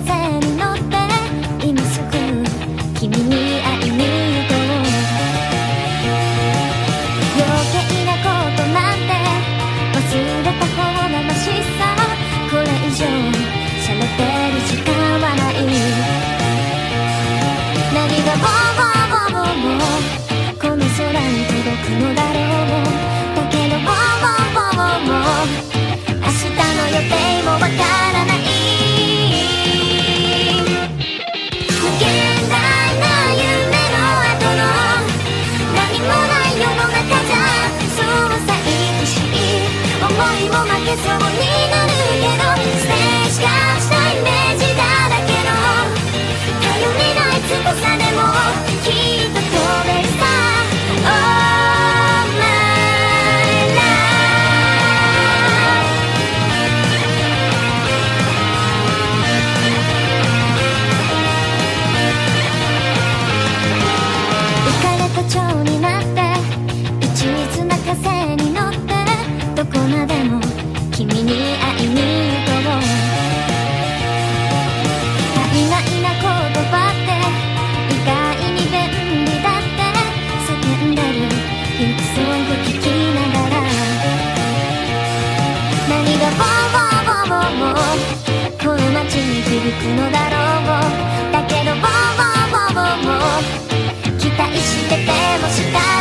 風に乗って今すぐ君に会いに行こう。余計なことなんて忘れた方がましさ。これ以上さってる時間けそうになるけどステーしたイメージだらけの。頼りないした